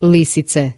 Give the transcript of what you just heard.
lisice.